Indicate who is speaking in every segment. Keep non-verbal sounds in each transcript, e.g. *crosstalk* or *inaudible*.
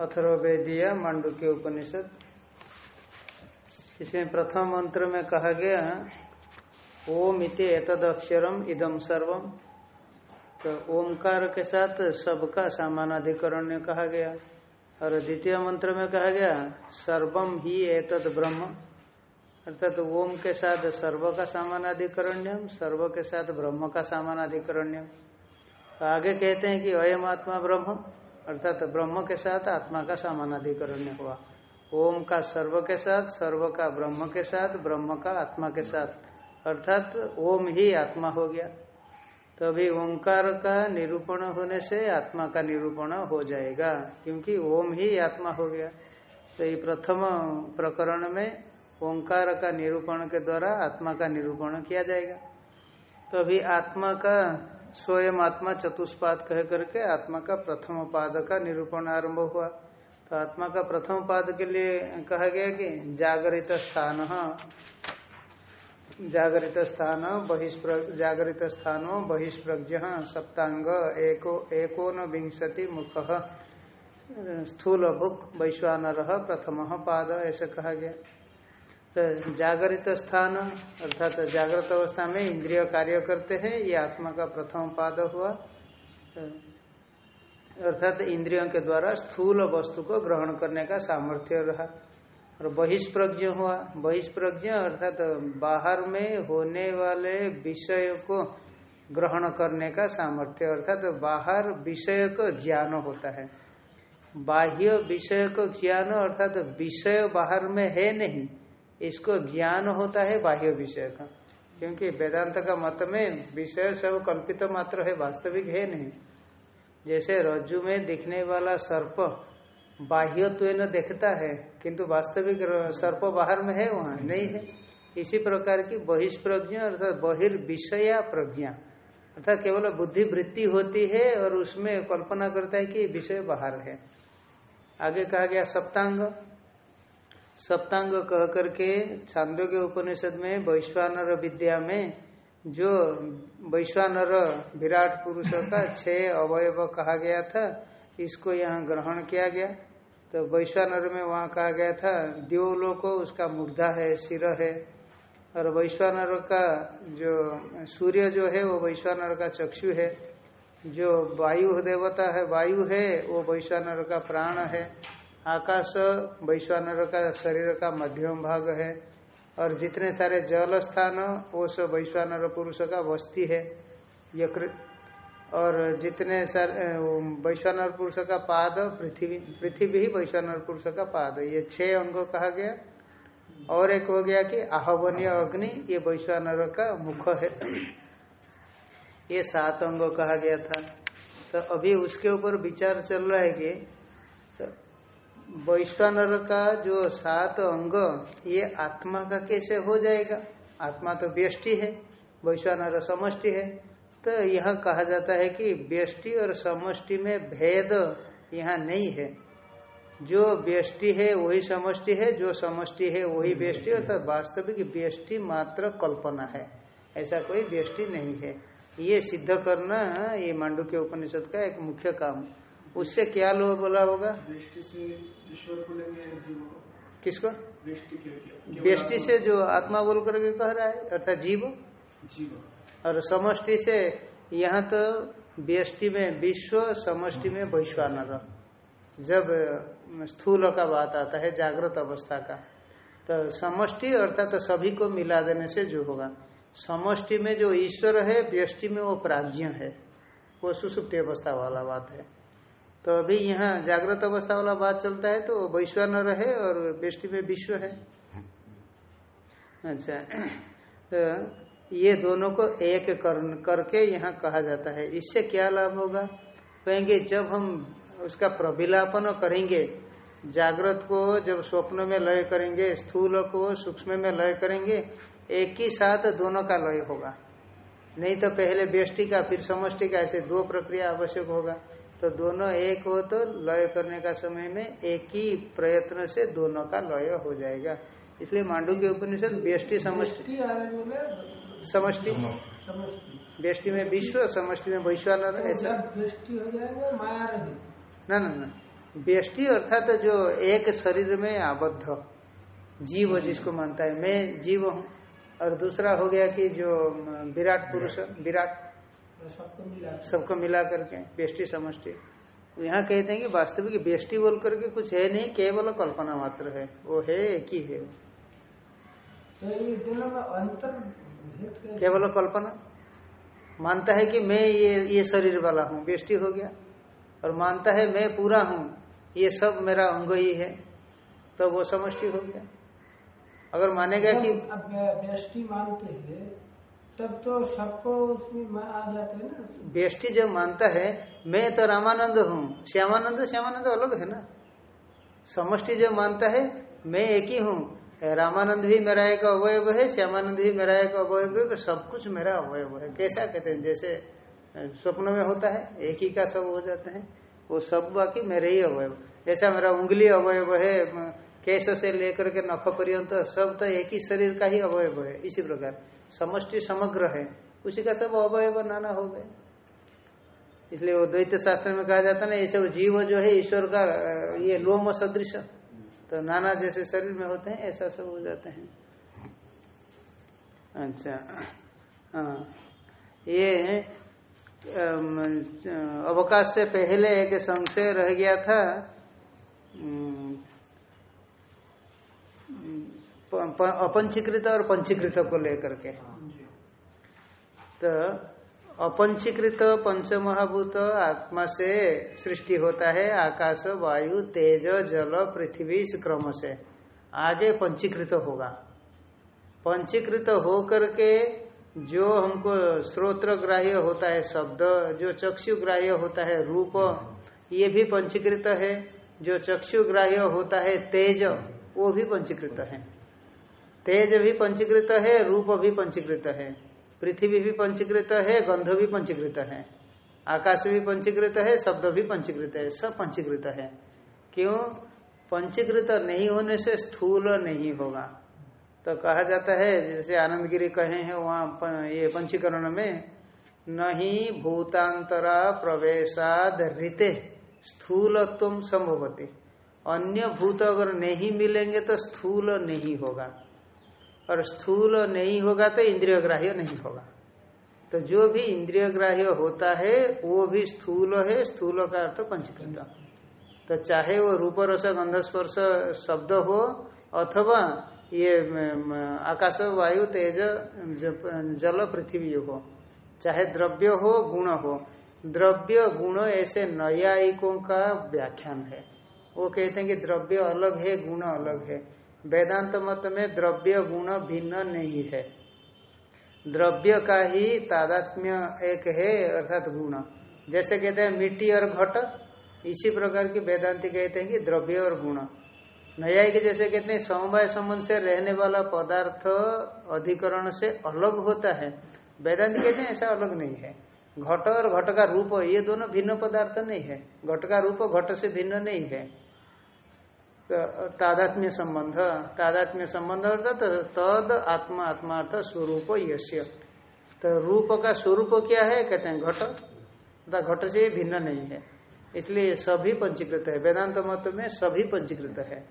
Speaker 1: अथर्वेदीय मांडुक्य उपनिषद। इसमें प्रथम मंत्र में कहा गया ओम इति एतद अक्षरम इदम सर्वम। तो ओमकार के साथ सबका सामानाधिकरण कहा गया। और द्वितीय मंत्र में कहा गया, सर्वम ही एतद ब्रह्म। अर्थात तो ओम के साथ सर्व का सामानाधिकरण्यम, सर्व के साथ ब्रह्म का सामानाधिकरण्यम। तो आगे कहते हैं कि अयम आत्मा ब्रह्म। अर्थात तो ब्रह्म के साथ आत्मा का सामानाधिकरण्य हुआ। ओम का सर्व के साथ, सर्व का ब्रह्म के साथ, ब्रह्म का आत्मा के साथ। अर्थात ओम ही आत्मा हो गया। तो अभी ओंकार का निरूपण होने से आत्मा का निरूपण हो जाएगा, क्योंकि ओम ही आत्मा हो गया। तो ये प्रथम प्रकरण में ओंकार का निरूपण के द्वारा आत्मा का निरूपण किया जाएगा। तो अभी आत्मा का स्वयं आत्मा चतुष्पाद कह करके आत्मा का प्रथम पाद का निरूपण आरंभ हुआ। तो आत्मा का प्रथम पाद के लिए कहा गया कि जागरित स्थान। जागरित स्थान, बहिष्प्र, जागरित स्थानो, बहिष्प्रज्ञ, सप्तांग, एको एकोन विंशति मुख। स्थूल भुक वैश्वानर प्रथम पाद ऐसे कहा गया। तो जागृत स्थान, अर्थात तो जागृत अवस्था में इंद्रिय कार्य करते हैं, ये आत्मा का प्रथम पाद हुआ। अर्थात तो इंद्रियों के द्वारा स्थूल वस्तु को ग्रहण करने का सामर्थ्य रहा। और बहिष्प्रज्ञ हुआ। बहिष्प्रज्ञ, अर्थात तो बाहर में होने वाले विषय को ग्रहण करने का सामर्थ्य, अर्थात तो बाहर विषय को ज्ञान होता है। बाह्य विषय को ज्ञान, अर्थात तो विषय बाहर में है नहीं। इसको ज्ञान होता है बाह्य विषय का। क्योंकि वेदांत का मत में विषय सब कल्पित मात्र है, वास्तविक है नहीं। जैसे रज्जु में दिखने वाला सर्प बाह्य तो देखता है, किंतु वास्तविक सर्प बाहर में है, वहाँ नहीं है। इसी प्रकार की बहिष्प्रज्ञा अर्थात बहिर्विषया प्रज्ञा, अर्थात केवल बुद्धि वृत्ति होती है और उसमें कल्पना करता है कि विषय बाहर है। आगे कहा गया सप्तांग। सप्तांग कह करके छांदो के उपनिषद में वैश्वानर विद्या में जो वैश्वानर विराट पुरुष का छह अवयव कहा गया था, इसको यहाँ ग्रहण किया गया। तो वैश्वानर में वहाँ कहा गया था द्योलो को उसका मुग्धा है, सिर है। और वैश्वानर का जो सूर्य जो है, वो वैश्वानर का चक्षु है। जो वायु देवता है, वायु है, वो वैश्वानर का प्राण है। आकाश, वैश्वानर का शरीर का मध्यम भाग है और जितने सारे जल स्थान, वो सब वैश्वानर पुरुष का वस्ती है। यकृत और जितने सारे वैश्वानर पुरुष का पाद, पृथ्वी पृथ्वी ही वैश्वानर पुरुष का पाद ये छह अंग कहा गया। और एक हो गया कि आहवनीय अग्नि, ये वैश्वानर का मुख है। ये सात अंग कहा गया था। तो अभी उसके ऊपर विचार चल रहा है कि वैश्वानर का जो सात अंग, ये आत्मा का कैसे हो जाएगा? आत्मा तो व्यष्टि है वैश्वानर समष्टि है। तो यह कहा जाता है कि व्यष्टि और समष्टि में भेद यहाँ नहीं है। जो व्यष्टि है, वही समष्टि है, जो समष्टि है, वही व्यष्टि। अर्थात वास्तविक व्यष्टि मात्र कल्पना है। ऐसा कोई व्यष्टि नहीं है। ये सिद्ध करना, ये मांडू के उपनिषद का एक मुख्य काम। उससे क्या लोग बोला होगा? किसको? व्यष्टि से जो आत्मा बोल करके कह रहा है अर्थात जीव। जीव। और समष्टि से यहाँ तो व्यष्टि में विश्व समष्टि में वैश्वानर। जब स्थूल का बात आता है जागृत अवस्था का तो समष्टि अर्थात तो सभी को मिला देने से जो होगा। समष्टि में जो ईश्वर है व्यष्टि में वो प्राज्ञ है। वो सुसुप्ति अवस्था वाला बात है। तो अभी यहाँ जागृत अवस्था वाला बात चलता है तो वैश्वानर है और बेष्टि में विश्व है। अच्छा तो ये दोनों को एक कर, करके यहाँ कहा जाता है। इससे क्या लाभ होगा? कहेंगे जब हम उसका प्रभिलापन करेंगे जागृत को जब स्वप्न में लय करेंगे स्थूल को सूक्ष्म में लय करेंगे एक ही साथ दोनों का लय होगा। नहीं तो पहले व्यष्टि का फिर समष्टि का ऐसे दो प्रक्रिया आवश्यक होगा। तो दोनों एक हो तो लय करने का समय में एक ही प्रयत्न से दोनों का लय हो जाएगा। इसलिए मांडू के उपनिषद व्यष्टि समष्टि। समष्टि। व्यष्टि में विश्व समष्टि में वैश्वानर ऐसा।
Speaker 2: हो जाएगा माया
Speaker 1: ना ना ना। व्यष्टि अर्थात जो एक शरीर में आबद्ध जीव जिसको मानता है। मैं जीव हूँ और दूसरा हो गया कि जो विराट पुरुष विराट सबको मिला करके व्यष्टि समष्टि। यहाँ कहते हैं कि वास्तविक व्यष्टि बोल करके कुछ है नहीं केवल कल्पना मात्र है। वो है एक ही? है
Speaker 2: तो
Speaker 1: केवल कल्पना? मानता है कि मैं ये ये शरीर वाला हूँ व्यष्टि हो गया। और मानता है मैं पूरा हूँ ये सब मेरा अंग ही है तो वो समष्टि हो गया। अगर मानेगा कि
Speaker 2: व्यष्टि मानते हैं तब तो सबको उसमें आ जाते हैं ना।
Speaker 1: व्यष्टि जब मानता है, मैं तो रामानंद हूँ, श्यामानंद श्यामानंद अलग है ना। समष्टि जब मानता है, मैं एक ही हूँ, रामानंद भी मेरा एक अवयव है, श्यामानंद भी मेरा एक अवयव है सब कुछ मेरा अवयव है। कैसा कहते हैं, जैसे स्वप्न में होता है, एक ही का सब हो जाते हैं, वो सब बाकी मेरे ही अवयव। जैसा मेरा उंगली अवयव है केश से लेकर के नख पर्यंत सब तो एक ही शरीर का ही अवयव है, इसी प्रकार। समष्टि समग्र है। उसी का सब अवयव नाना हो गए। इसलिए वो द्वैत शास्त्र में कहा जाता है ना, ये सब जीव जो है, ईश्वर का ये लोम सदृश। तो नाना जैसे शरीर में होते हैं, ऐसा सब हो जाते हैं। अच्छा हाँ। ये अवकाश से पहले एक संशय रह गया था। अपंचीकृत और पंचीकृत को लेकर के। तो अपंचीकृत, पंचमहाभूत, आत्मा से सृष्टि होता है, आकाश, वायु, तेज, जल, पृथ्वी इस क्रम से। आगे पंचीकृत होगा। पंचीकृत हो करके जो हमको श्रोत्र ग्राह्य होता है, शब्द, जो चक्षु ग्राह्य होता है, रूप, ये भी पंचीकृत है। जो चक्षु ग्राह्य होता है, तेज, वो भी पंचीकृत है। तेज भी पंचीकृत है, रूप भी पंचीकृत है, पृथ्वी भी पंचीकृत है, गंध भी पंचीकृत है, आकाश भी पंचीकृत है, शब्द भी पंचीकृत है, सब पंचीकृत है। क्यों? पंचीकृत नहीं होने से स्थूल नहीं होगा। तो कहा जाता है, जैसे आनंद गिरी कहे हैं, वहाँ ये पंचीकरण में, नहीं भूतांतरा प्रवेशाद रीते, स्थूलत्व संभवती। अन्य भूत अगर नहीं मिलेंगे तो स्थूल नहीं होगा। और स्थूल नहीं होगा तो इंद्रिय ग्राह्य नहीं होगा। तो जो भी इंद्रिय ग्राह्य होता है, वो भी स्थूल है, स्थूल का अर्थ पंचकृत। तो चाहे वो रूप रस गंधस्पर्श शब्द हो, अथवा ये आकाश, वायु, तेज जल, पृथ्वी हो, चाहे द्रव्य हो, गुण हो, द्रव्य, गुण ऐसे नयायिकों का व्याख्यान है। वो कहते हैं कि द्रव्य अलग है, गुण अलग है। वेदांत मत में द्रव्य गुण भिन्न नहीं है। द्रव्य का ही तादात्म्य एक है, अर्थात गुण। जैसे कहते हैं, मिट्टी और घट, इसी प्रकार की वेदांति कहते हैं कि द्रव्य और गुण। न्यायिक जैसे कहते हैं, समवाय संबंध से रहने वाला पदार्थ अधिकरण से अलग होता है। वेदांत कहते हैं, ऐसा अलग नहीं है। घट और घट का रूप, ये दोनों भिन्न पदार्थ नहीं है। घट का रूप घट से भिन्न नहीं है। तादात्म्य संबंध तादात्म्य संबंध अर्थात तद आत्मा आत्मा अर्थ स्वरूप यश्य तो रूप का स्वरूप क्या है? कहते हैं घट। अर्थात घट से भिन्न नहीं है। इसलिए सभी पंचीकृत है। वेदांत मत में सभी पंचीकृत है।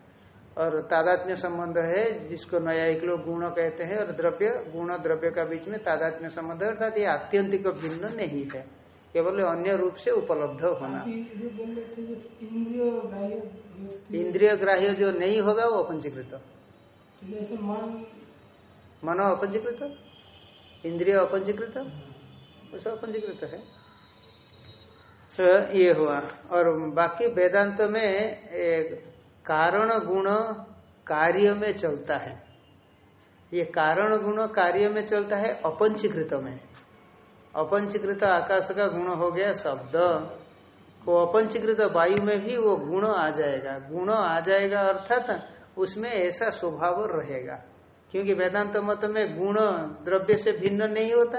Speaker 1: और तादात्म्य संबंध है, जिसको न्यायिक लोग गुण कहते हैं, और द्रव्य, गुण द्रव्य का बीच में तादात्म्य संबंध है, अर्थात ये आत्यंतिक भिन्न नहीं है। केवल अन्य रूप से उपलब्ध होना। इंद्रिय ग्राह्य जो नहीं होगा वो अपंजीकृत। मनो अपंजीकृत? इंद्रिय अपंजीकृत? वो सब अपंचीकृत है। तो ये हुआ। और बाकी वेदांत में एक कारण गुण कार्य में चलता है। ये कारण गुण कार्य में चलता है अपंचीकृत में। अपंचीकृत आकाश का गुण हो गया शब्द। को अपंचीकृत वायु में भी वो गुण आ जाएगा। गुण आ जाएगा अर्थात उसमें ऐसा स्वभाव रहेगा। क्योंकि वेदांत मत में गुण द्रव्य से भिन्न नहीं होता।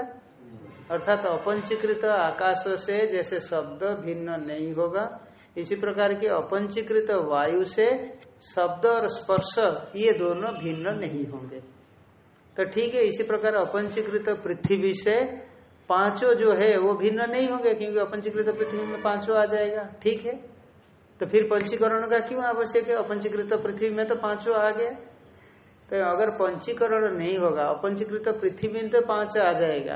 Speaker 1: अर्थात अपंचीकृत आकाश से जैसे शब्द भिन्न नहीं होगा। इसी प्रकार की अपंचीकृत वायु से शब्द और स्पर्श ये दोनों भिन्न नहीं होंगे। तो ठीक है, इसी प्रकार अपंचीकृत पृथ्वी से पाँचों जो है, वो भिन्न नहीं होंगे क्योंकि अपंचीकृत पृथ्वी में पाँचों आ जाएगा। ठीक है? तो फिर पंचीकरण का क्यों आवश्यक है? अपंचीकृत पृथ्वी में तो पाँचों आ गया तो अगर पंचीकरण नहीं होगा, अपंचीकृत पृथ्वी में तो पाँच आ जाएगा।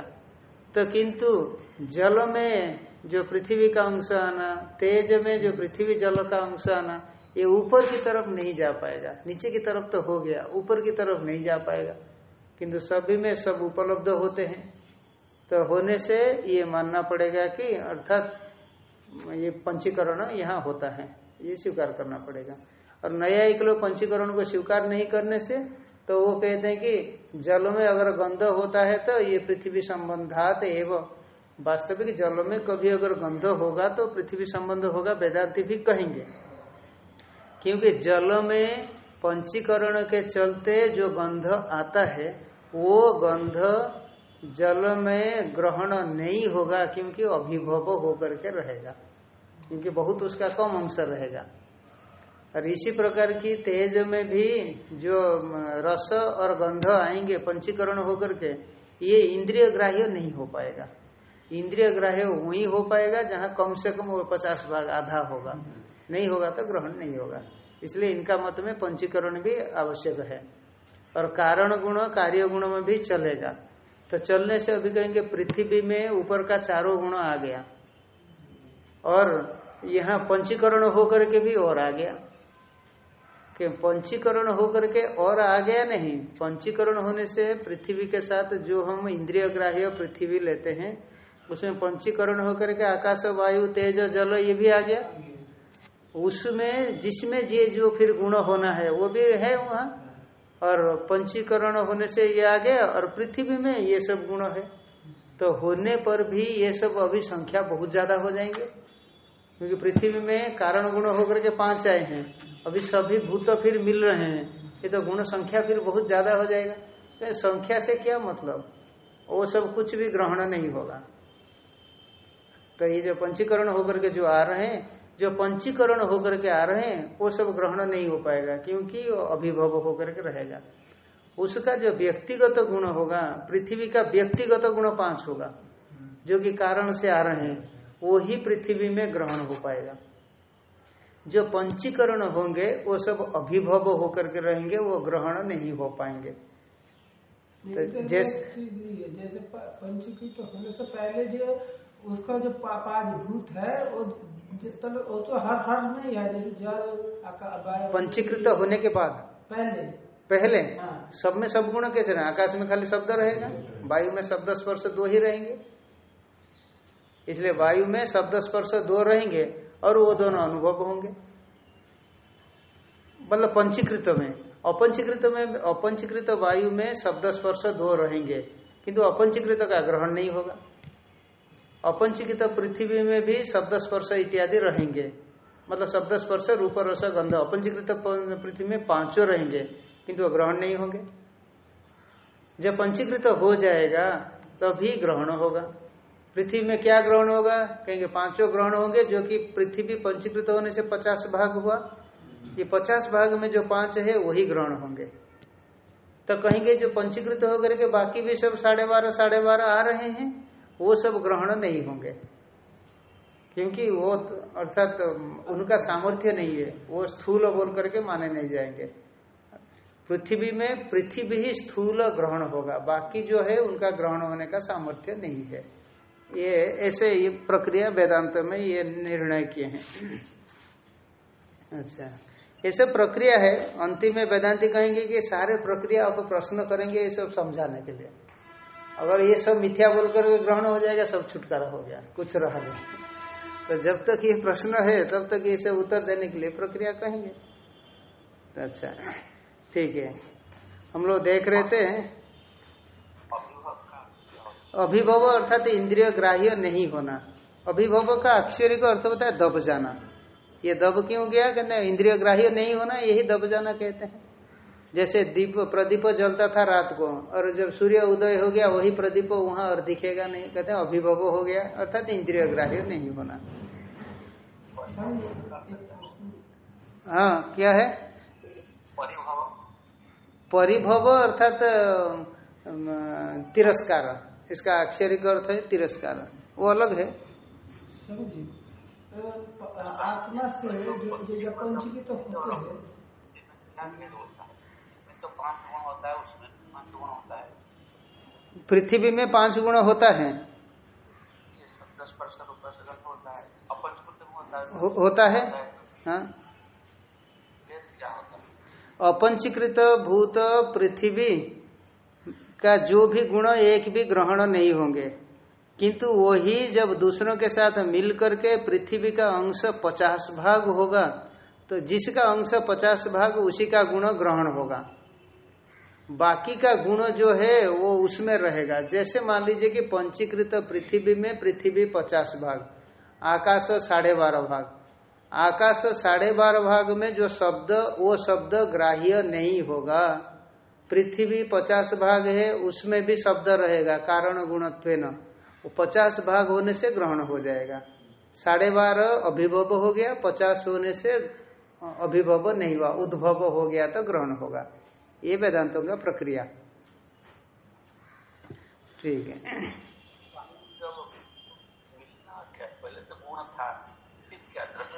Speaker 1: तो किंतु जल में जो पृथ्वी का अंश आना, तेज में जो पृथ्वी जल का अंश आना, ये ऊपर की तरफ़ नहीं जा पाएगा। नीचे की तरफ़ तो हो गया, ऊपर की तरफ़ नहीं जा पाएगा। किंतु सभी में सब उपलब्ध होते हैं। तो होने से ये मानना पड़ेगा कि अर्थात ये पंचीकरण यहाँ होता है, ये स्वीकार करना पड़ेगा। और नया एक लोग पंचीकरण को स्वीकार नहीं करने से तो वो कहते हैं कि जल में अगर गंध होता है तो ये पृथ्वी संबंधात एवं। वास्तविक जल में कभी अगर गंध होगा तो पृथ्वी संबंध होगा, वेदांति भी कहेंगे। क्योंकि जल में पंचीकरण के चलते जो गंध आता है, वो गंध जल में ग्रहण नहीं होगा क्योंकि अभिभव होकर के रहेगा। क्योंकि बहुत उसका कम अंश रहेगा। और इसी प्रकार की तेज में भी जो रस और गंध आएँगे, पंचीकरण होकर के, ये इंद्रिय ग्राह्य नहीं हो पाएगा। इंद्रिय ग्राह्य वही हो पाएगा जहाँ कम से कम वो पचास भाग आधा होगा। नहीं होगा तो ग्रहण नहीं होगा। इसलिए इनका मत में पंचीकरण भी आवश्यक है। और कारण गुण, कार्य गुण में भी चलेगा। तो चलने से अभी कहेंगे पृथ्वी में ऊपर का चारों गुण आ गया। और यहाँ पंचीकरण होकर के भी और आ गया। कि पंचीकरण होकर के और आ गया नहीं, पंचीकरण होने से पृथ्वी के साथ जो हम इंद्रिय ग्राह्य पृथ्वी लेते हैं, उसमें पंचीकरण होकर के आकाश, वायु, तेज, जल, ये भी आ गया। उसमें, जिसमें ये जो फिर गुण होना है, वो भी है वहाँ। और पंचीकरण होने से ये आ गया और पृथ्वी में ये सब गुण है। तो होने पर भी ये सब अभी संख्या बहुत ज़्यादा हो जाएँगे। क्योंकि पृथ्वी में कारण गुण होकर के पाँच आए हैं। अभी सभी भूत फिर मिल रहे हैं। ये तो गुण संख्या फिर बहुत ज़्यादा हो जाएगा। तो संख्या से क्या मतलब? वो सब कुछ भी ग्रहण नहीं होगा। तो ये जो पंचीकरण होकर के जो आ रहे हैं जो पंचीकरण होकर के आ रहे हैं वो सब ग्रहण नहीं हो पाएगा क्योंकि अभिभव होकर के रहेगा। उसका जो व्यक्तिगत गुण होगा पृथ्वी का व्यक्तिगत गुण पाँच होगा जो कि कारण से आ रहे हैं वो ही पृथ्वी में ग्रहण हो पाएगा। जो पंचीकरण होंगे वो सब अभिभव होकर के रहेंगे वो ग्रहण नहीं हो पाएँगे।
Speaker 2: तो जैसे जैसे पंचीकृत होने से पहले जो उसका जो पाँच भूत है वो वो तो हर हर में है जैसे जल
Speaker 1: पंचीकृत होने के बाद?
Speaker 2: पहले।
Speaker 1: पहले? हाँ। सब में सब गुण कैसे रहे? आकाश में खाली शब्द रहेगा। वायु में शब्द स्पर्श दो ही रहेंगे। इसलिए वायु में शब्द स्पर्श दो रहेंगे और वो दोनों अनुभव होंगे। मतलब पंचीकृत में। अपंचीकृत में अपंचीकृत वायु में शब्द स्पर्श दो रहेंगे। किंतु अपंचीकृत का ग्रहण नहीं होगा। अपंचीकृत पृथ्वी में भी शब्द स्पर्श इत्यादि रहेंगे। मतलब शब्द स्पर्श, रूप, रस, गंध, अपंचीकृत पृथ्वी में पाँचों रहेंगे, किंतु ग्रहण नहीं होंगे। जब पंचीकृत हो जाएगा, तभी तो ग्रहण होगा। पृथ्वी में क्या ग्रहण होगा? कहेंगे पाँचों ग्रहण होंगे, जो कि पृथ्वी पंचीकृत होने से पचास भाग हुआ। ये पचास भाग में जो पाँच है, वही ग्रहण होंगे। तो कहेंगे जो पंचीकृत होकर के बाकी भी सब साढ़े बारह साढ़े बारह आ रहे हैं वो सब ग्रहण नहीं होंगे। क्योंकि वो अर्थात, उनका सामर्थ्य नहीं है। वो स्थूल बोल करके माने नहीं जाएँगे। पृथ्वी में पृथ्वी ही स्थूल ग्रहण होगा। बाकी जो है, उनका ग्रहण होने का सामर्थ्य नहीं है। ये ऐसे ये प्रक्रिया वेदांत में ये निर्णय किए हैं। अच्छा। ऐसे प्रक्रिया है। अंतिम में वेदांति कहेंगे कि सारे प्रक्रिया आप प्रश्न करेंगे ये सब समझाने के लिए। अगर ये सब मिथ्या बोल कर ग्रहण हो जाएगा, सब छुटकारा हो गया, कुछ रहा नहीं। तो जब तक ये प्रश्न है, तब तक इसे उत्तर देने के लिए प्रक्रिया कहेंगे। अच्छा ठीक है। हम लोग देख रहे थे। अभिभव अर्थात इंद्रिय ग्राह्य नहीं होना। अभिभव का अक्षर का अर्थ होता है दब जाना। ये दब क्यों गया? कहते इंद्रिय ग्राह्य नहीं होना, यही दब जाना कहते हैं। जैसे दीप प्रदीप जलता था रात को और जब सूर्य उदय हो गया वही प्रदीप वहाँ और दिखेगा नहीं। कहते अभिभव हो गया अर्थात इंद्रिय ग्राह्य नहीं होना हाँ क्या है? परिभव। अर्थात तिरस्कार। इसका अक्षरिक अर्थ है तिरस्कार। वो अलग है।
Speaker 2: आत्मा से जो जो जो पंचीकृत होते हैं।
Speaker 3: होता है उसमें पाँच गुण होता है।
Speaker 1: पृथ्वी में पाँच गुण होता है।
Speaker 3: ये दस परसेंट परसेंट होता है अपंचकृत होता है।
Speaker 1: हो, होता है? हाँ।
Speaker 3: होता है?
Speaker 1: अपंचीकृत भूत पृथ्वी का जो भी गुण एक भी ग्रहण नहीं होंगे किंतु वही जब दूसरों के साथ मिल करके पृथ्वी का अंश पचास भाग होगा तो जिसका अंश पचास भाग उसी का गुण ग्रहण होगा। बाकी का गुण जो है, वो उसमें रहेगा। जैसे मान लीजिए कि पंचीकृत पृथ्वी में पृथ्वी पचास भाग, आकाश साढ़े बारह भाग। आकाश साढ़े बारह भाग में जो शब्द, वो शब्द ग्राह्य नहीं होगा। पृथ्वी पचास भाग है, उसमें भी शब्द रहेगा, कारण गुणत्व वो पचास भाग होने से ग्रहण हो जाएगा। साढ़े बारह अभिभव हो गया, पचास होने से अभिभव नहीं हुआ, उद्भव हो गया तो ग्रहण होगा। ये वेदांतों का प्रक्रिया। ठीक है।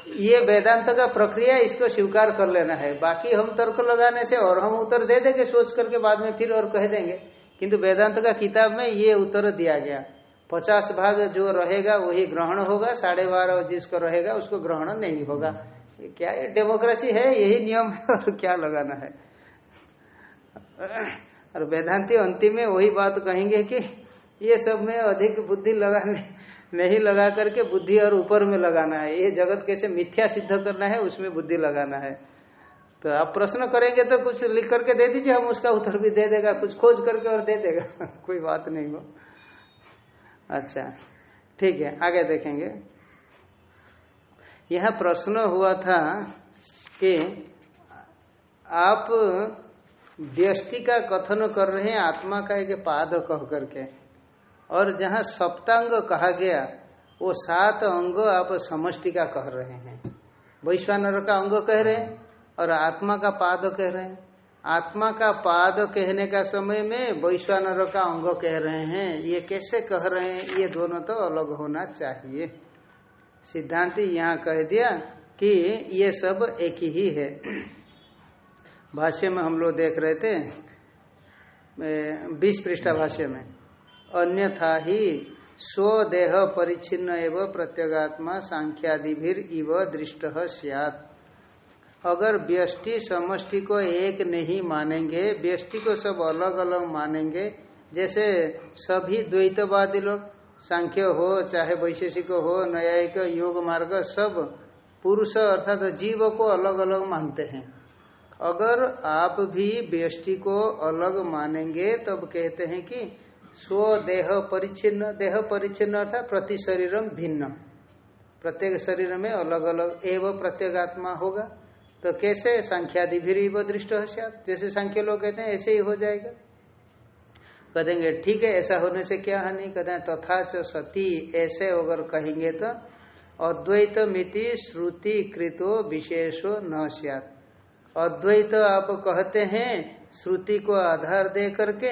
Speaker 1: ये वेदांत का प्रक्रिया, इसको स्वीकार कर लेना है। बाकी हम तर्क लगाने से और हम उत्तर दे देंगे, सोच करके बाद में फिर और कह देंगे। किंतु वेदांत का किताब में ये उत्तर दिया गया। पचास भाग जो रहेगा, वही ग्रहण होगा। साढ़े बारह जिसको रहेगा, उसको ग्रहण नहीं होगा। क्या, ये डेमोक्रेसी है? यही नियम है और क्या लगाना है? और वेदांति अंतिम में वही बात कहेंगे कि ये सब में अधिक बुद्धि लगाने नहीं लगा करके बुद्धि और ऊपर में लगाना है। ये जगत कैसे मिथ्या सिद्ध करना है, उसमें बुद्धि लगाना है। तो आप प्रश्न करेंगे तो कुछ लिख करके दे दीजिए, हम उसका उत्तर भी दे देगा, कुछ खोज करके और दे देगा। *laughs* कोई बात नहीं हो। अच्छा ठीक है, आगे देखेंगे। यह प्रश्न हुआ था कि आप व्यष्टि का कथन कर रहे हैं, आत्मा का एक पाद कह करके। और जहाँ सप्तांग कहा गया, वो सात अंग आप समष्टि का कह रहे हैं। वैश्वानर का अंग कह रहे हैं और आत्मा का पाद कह रहे हैं। आत्मा का पाद कहने का समय में वैश्वानर का अंग कह रहे हैं। ये कैसे कह रहे हैं? ये दोनों तो अलग होना चाहिए। सिद्धांति यहाँ कह दिया कि ये सब एक ही है। भाष्य में हम लोग देख रहे थे बीस पृष्ठा भाष्य में, अन्यथा ही स्वदेह परिच्छिन्न एवं प्रत्यगात्मा सांख्यादि इव दृष्ट सियात। अगर व्यष्टि समष्टि को एक नहीं मानेंगे, व्यष्टि को सब अलग अलग मानेंगे, जैसे सभी द्वैतवादी लोग, सांख्य हो, चाहे वैशेषिक हो, न्यायिक, योग मार्ग, सब पुरुष अर्थात जीव को अलग अलग मानते हैं। अगर आप भी व्यष्टि को अलग मानेंगे, तब कहते हैं कि स्व देह परिच्छिन्न देह परिच्छिन्न अर्थात प्रति शरीरम भिन्न। प्रत्येक शरीर में अलग अलग एवं प्रत्येगात्मा होगा। तो कैसे? सांख्यादि भी दृष्ट हो जैसे संख्या लोग कहते हैं, ऐसे ही हो जाएगा। कहेंगे, ठीक है, ऐसा होने से क्या हानि? कहते हैं, तथा च सती। ऐसे अगर कहेंगे तो अद्वैत मिति श्रुति कृतो विशेषो न सियात। अद्वैत आप कहते हैं, श्रुति को आधार दे करके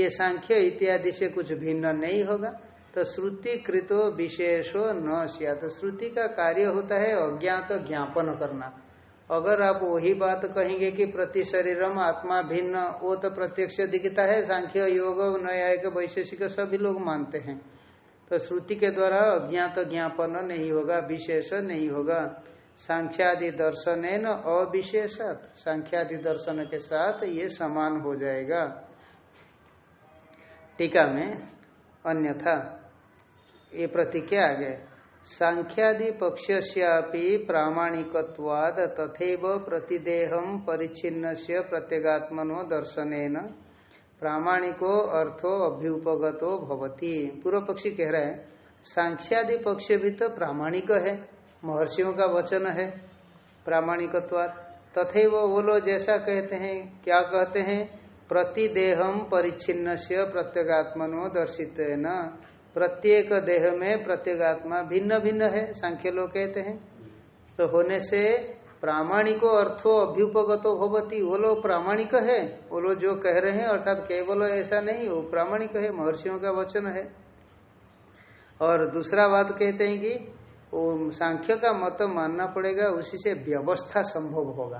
Speaker 1: ये सांख्य इत्यादि से कुछ भिन्न नहीं होगा। तो श्रुति कृतो विशेषो न सियात। श्रुति का कार्य होता है अज्ञात तो ज्ञापन करना। अगर आप वही बात कहेंगे कि प्रति शरीरम आत्मा भिन्न, वो तो प्रत्यक्ष दिखता है। सांख्य योग, न्यायिक, वैशेषिक सभी लोग मानते हैं। तो श्रुति के द्वारा अज्ञात तो ज्ञापन नहीं होगा, विशेष नहीं होगा। सांख्यादि दर्शन न अविशेषत। सांख्यादि दर्शन के साथ ये समान हो जाएगा। टीका में अन्यथा ये प्रतिज्ञा आ गए सांख्यादि पक्षस्यापि प्रामाणिकवाद तथैव प्रतिदेहम परिच्छिन्न से प्रत्यगात्मनो दर्शन प्रामाणिको अर्थो अभ्युपगतो भवती। पूर्व पक्षी कह रहे हैं, सांख्यादि पक्ष भी तो प्रामाणिक है। महर्षियों का वचन है प्रामाणिकवाद तथे वो वो लोग जैसा कहते हैं, क्या कहते हैं? प्रतिदेहम परिच्छिन्न से प्रत्यगात्मनो दर्शित न प्रत्येक देह में प्रत्येगात्मा भिन्न भिन्न है, सांख्य लोग कहते हैं। तो होने से प्रामाणिको अर्थो अभ्युपगतो भवती। वो लोग प्रामाणिक है? वो लोग जो कह रहे हैं, अर्थात केवल ऐसा नहीं, वो प्रामाणिक है, महर्षियों का वचन है। और दूसरा बात कहते हैं कि वो सांख्य का मत मानना पड़ेगा, उसी से व्यवस्था संभव होगा।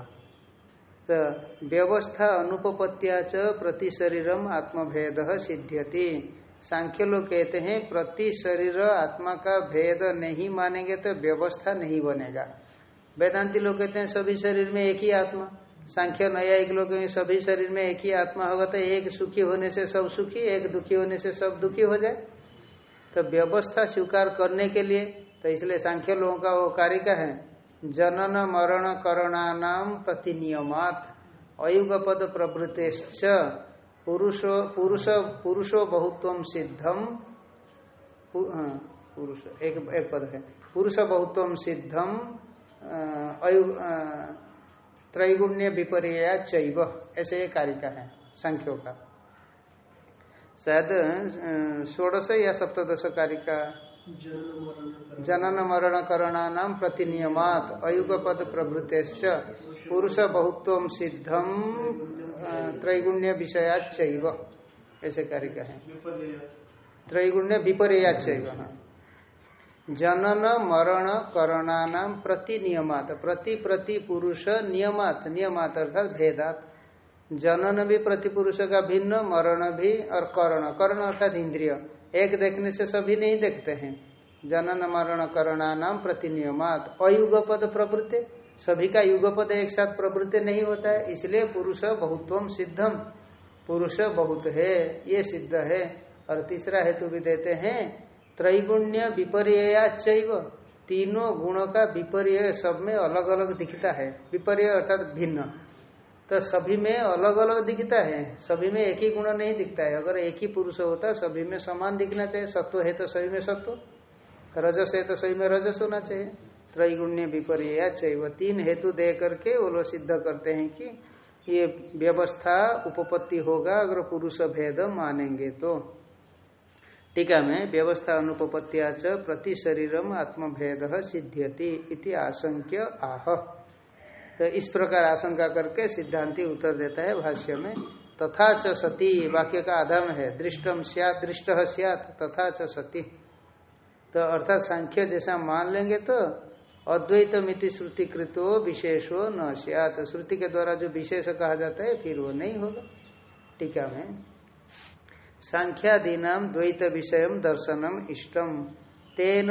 Speaker 1: तो व्यवस्था अनुपत्या च प्रति शरीरम आत्मभेद सिद्ध्यति। सांख्य लोग कहते हैं प्रति शरीर आत्मा का भेद नहीं मानेंगे तो व्यवस्था नहीं बनेगा। वेदांति लोग कहते हैं, सभी शरीर में एक ही आत्मा। सांख्य न्यायिक लोग सभी शरीर में एक ही आत्मा होगा तो एक सुखी होने से सब सुखी, एक दुखी होने से सब दुखी हो जाए। तो व्यवस्था स्वीकार करने के लिए तो इसलिए सांख्य लोगों का वो कार्य का है? जनन, मरण, करणानाम, प्रतिनियमात। अयुगपद प्रवृत्त पुरुषो, पुरुष, पुरुषो बहुत्व सिद्धम पुरुष, एक एक पद है। पुरुष बहुत्व सिद्धम अयु त्रैगुण्य विपर्य चैव। ऐसे कार्य का है, संख्यो का। शायद षोड़श या सप्तश कार्य का जनन मरण करणा नाम प्रतिनियमात अयुगपद प्रभृत पुरुष बहुत्व सिद्धम त्रैगुण्य विषयाच ऐसे कार्य का है त्रैगुण्य विपर्याच हाँ। जनन मरण करणानाम प्रति नियमात प्रति प्रति पुरुष नियमात नियमात अर्थात भेदात। जनन भी प्रति पुरुष का भिन्न, मरण भी और करण करण अर्थात इंद्रिय। एक देखने से सभी नहीं देखते हैं। जनन मरण करणानाम प्रति नियमात अयुगपद प्रवृत्ति। सभी का युगपद एक साथ प्रवृत्ति नहीं होता है। इसलिए पुरुष बहुत्व सिद्धम पुरुष बहुत है, ये सिद्ध है। और तीसरा हेतु भी देते हैं, त्रैगुण्य विपर्य तीनों गुणों का विपर्य सब में अलग अलग दिखता है। विपर्य अर्थात भिन्न। तो सभी में अलग अलग दिखता है। सभी में एक ही गुण नहीं दिखता है। अगर एक ही पुरुष होता, सभी में समान दिखना चाहिए। सत्व है तो सभी में सत्व। रजस है तो सभी में रजस होना चाहिए। त्रैगुण्य विपर्य चैव। तीन हेतु दे करके वो लोग सिद्ध करते हैं कि ये व्यवस्था उपपत्ति होगा अगर पुरुष भेद मानेंगे तो। टीका में व्यवस्था अनुपत्या च प्रति शरीरम आत्मभेद सिद्ध्यति आशंक्य आह। तो इस प्रकार आशंका करके सिद्धांति उत्तर देता है भाष्य में, तथा च सती वाक्य का आधार है दृष्टम सियात दृष्ट सियात तथा च सती तो अर्थात सांख्य जैसा मान लेंगे तो अद्वैत मिति श्रुति कृतो विशेषो न सियात श्रुति के द्वारा जो विशेष कहा जाता है, फिर वो नहीं होगा। टीका में, सांख्यादीना द्वैत विषय दर्शनम इष्टम, तेन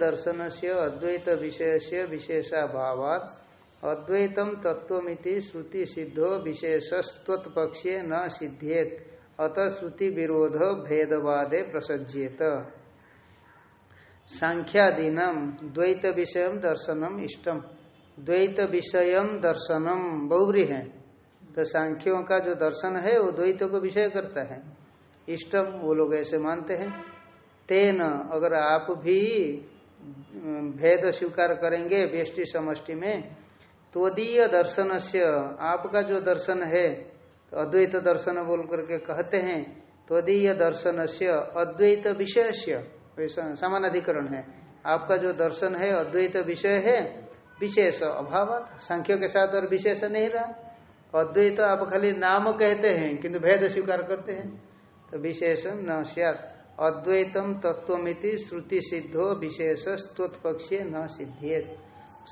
Speaker 1: दर्शन से अद्वैत विषय से विशेषाभावात अद्वैतम तत्वमिति श्रुति सिद्धो विशेषस्वत्पक्षे न सिद्ध्येत। अतः श्रुति विरोध भेदवादे प्रसज्येत। सांख्यादीना द्वैत विषय दर्शनम इष्टम। द्वैत विषय दर्शनम बहुरी है। तो सांख्यों का जो दर्शन है, वो द्वैत को विषय करता है। इष्टम, वो लोग ऐसे मानते हैं। तेन, अगर आप भी भेद स्वीकार करेंगे, व्यष्टि समष्टि में त्वदीय दर्शन से आपका जो दर्शन है तो अद्वैत दर्शन बोल करके कहते हैं, त्वदीय दर्शन से अद्वैत विषय से, समान अधिकरण है। आपका जो दर्शन है, अद्वैत विषय है, विशेष अभाव, संख्य के साथ और विशेष नहीं रहा। अद्वैत आप खाली नाम कहते हैं, किंतु भेद स्वीकार करते हैं। तो विशेषम न सियात। अद्वैतम तत्वमिति श्रुति सिद्धो विशेष स्तोत्पक्षीय न सिद्धियत।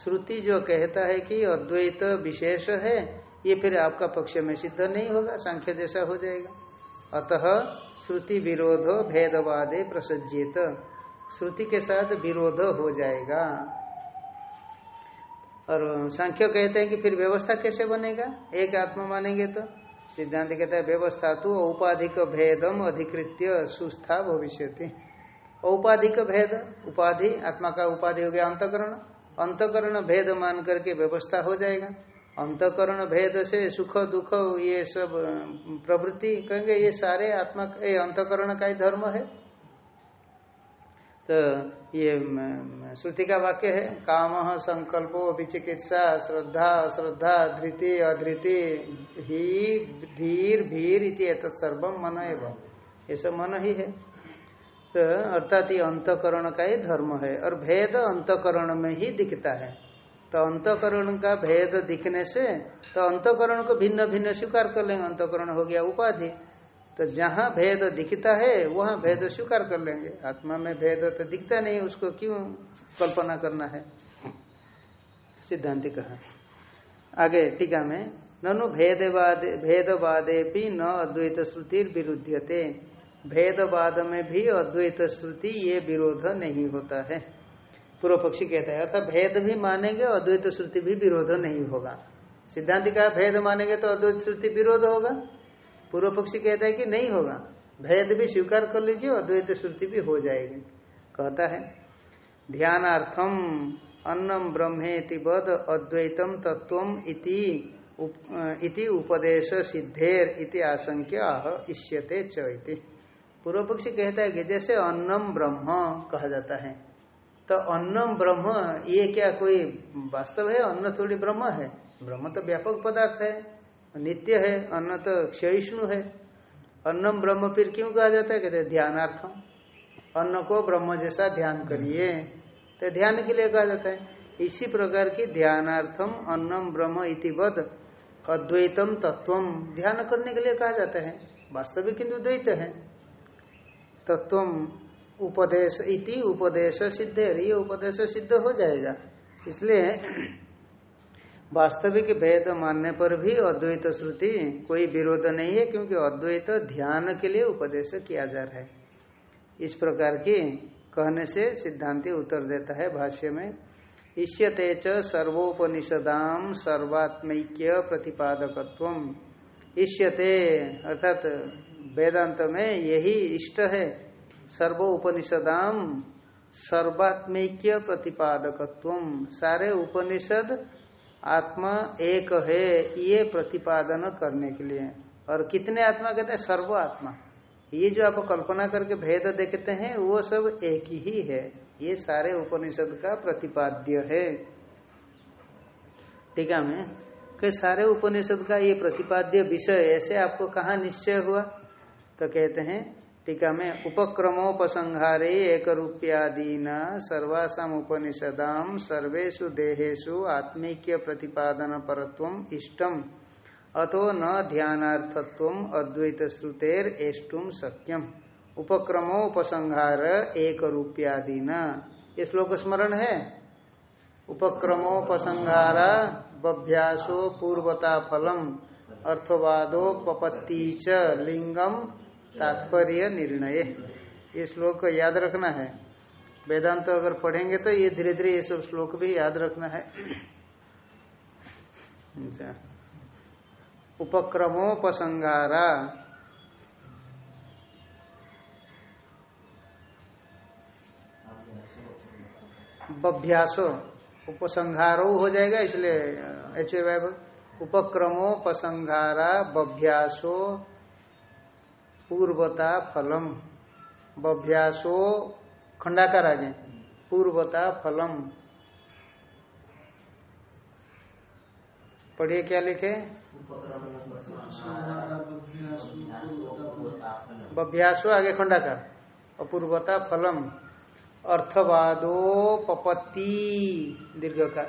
Speaker 1: श्रुति जो कहता है कि अद्वैत विशेष है, ये फिर आपका पक्ष में सिद्ध नहीं होगा, सांख्य जैसा हो जाएगा। अतः श्रुति विरोध भेदवादे प्रसज्जित। श्रुति के साथ विरोध हो जाएगा। और सांख्य कहते हैं कि फिर व्यवस्था कैसे बनेगा? एक आत्मा मानेंगे तो। सिद्धांत कहता है, व्यवस्था तो औपाधिक भेदम अधिकृत्य सुस्था भविष्य औपाधिक भेद, उपाधि, आत्मा का उपाधि हो गया अंतकरण। अंतकरण भेद मान करके व्यवस्था हो जाएगा। अंतकरण भेद से सुख, दुख, ये सब प्रवृत्ति, कहेंगे ये सारे आत्मा, ये अंतकरण का ही धर्म है। तो ये श्रुति का वाक्य है, काम संकल्पो विचिकित्सा श्रद्धा, अश्रद्धा, धृति, अधृति, ही, धीर, भीर इति सर्वम मन एवं। ये सब मन ही है। तो अर्थात ये अंतकरण का ही धर्म है और भेद अंतकरण में ही दिखता है। तो अंतकरण का भेद दिखने से तो अंतकरण को भिन्न भिन्न स्वीकार कर लेंगे। अंतकरण हो गया उपाधि। तो जहाँ भेद दिखता है, वहाँ भेद स्वीकार कर लेंगे। आत्मा में भेद तो दिखता नहीं, उसको क्यों कल्पना करना है? सिद्धांति कहा। आगे टीका में, ननु भेदवाद भेदवादे भी न अद्वैत श्रुति विरुद्धते भेदवाद में भी अद्वैत श्रुति ये विरोध नहीं होता है। पूर्व पक्षी कहता है अर्थात भेद भी मानेंगे अद्वैत श्रुति भी विरोध नहीं होगा। सिद्धांत का भेद मानेंगे तो अद्वैत श्रुति विरोध होगा? पूर्व पक्षी कहता है कि नहीं होगा। भेद भी स्वीकार कर लीजिए अद्वैत श्रुति भी हो जाएगी। कहता है ध्यानार्थम अन्नम ब्रह्मेति बद अद्वैतम तत्व इति उप, इति उपदेश सिद्धेर इति आशंक्य आह इष्यते च पूर्व पक्षी कहता है कि जैसे अन्नम ब्रह्म कहा जाता है। तो अन्नम ब्रह्म, ये क्या कोई वास्तव है? अन्न थोड़ी ब्रह्म है। ब्रह्म तो व्यापक पदार्थ है, नित्य है, अन्न तो क्षयिष्णु है। अन्नम ब्रह्म फिर क्यों कहा जाता है? कहते ध्यानार्थम। अन्न को ब्रह्म जैसा ध्यान करिए। तो ध्यान के लिए कहा जाता है। इसी प्रकार की ध्यानार्थम अन्नम ब्रह्म इतिवद अद्वैतम तत्वम। ध्यान करने के लिए कहा जाता है। वास्तविक किंतु द्वैत है। तत्वम उपदेश इति उपदेश सिद्ध, ये उपदेश सिद्ध हो जाएगा। इसलिए वास्तविक भेद मानने पर भी अद्वैत श्रुति कोई विरोध नहीं है, क्योंकि अद्वैत ध्यान के लिए उपदेश किया जा रहा है। इस प्रकार की कहने से सिद्धांति उत्तर देता है भाष्य में, इष्यते च सर्वात्मक्य प्रतिपादकत्व इष्यते, अर्थात वेदांत में यही इष्ट है। सर्व उपनिषदाम सर्वात्मक्य प्रतिपादकत्व। सारे उपनिषद आत्मा एक है, ये प्रतिपादन करने के लिए। और कितने आत्मा कहते हैं? सर्व आत्मा। ये जो आप कल्पना करके भेद देखते हैं, वो सब एक ही है। ये सारे उपनिषद का प्रतिपाद्य है। टीका में? कि सारे उपनिषद का ये प्रतिपाद्य विषय, ऐसे आपको कहा निश्चय हुआ? तो कहते हैं, टीका में उपक्रमोपसंहारे एक रूपयादीना सर्वासाम उपनिषदाम सर्वेशु देहेशु आत्मीक्य प्रतिपादन परत्व इष्टम अतो न ध्यानार्थत्व अद्वैत श्रुतेर एष्टुम सक्यम उपक्रमो उपसंहार एक रूपयादि न ये श्लोक स्मरण है? उपक्रमोपसंहारा बभ्यासो पूर्वता फलम अर्थवादो पपत्ति च लिंगम तात्पर्य निर्णय। ये श्लोक को याद रखना है। वेदांत तो अगर पढ़ेंगे तो ये धीरे धीरे ये सब श्लोक भी याद रखना है। अच्छा। उपक्रमोपसंगारा। बभ्यासो। उपसंहारो हो जाएगा इसलिए एच ए उपक्रमोपसंहारा, बभ्यासो पूर्वता फलम। बभ्यासो खंडाकार आगे पूर्वता फलम। पढ़िए क्या लिखे? बभ्यासो आगे खंडाकार। अपूर्वता फलम। अर्थवादो पपत्ति। दीर्घ का